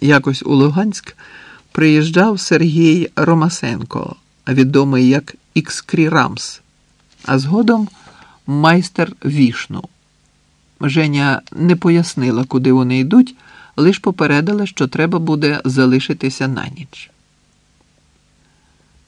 Якось у Луганськ приїжджав Сергій Ромасенко, відомий як Ікскрі Рамс, а згодом майстер вішну. Женя не пояснила, куди вони йдуть, лиш попередила, що треба буде залишитися на ніч.